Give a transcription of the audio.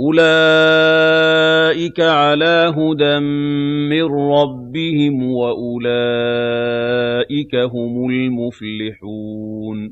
أُولَٰئِكَ عَلَىٰ هُدًى مِّن رَّبِّهِمْ ۖ وَأُولَٰئِكَ هُمُ الْمُفْلِحُونَ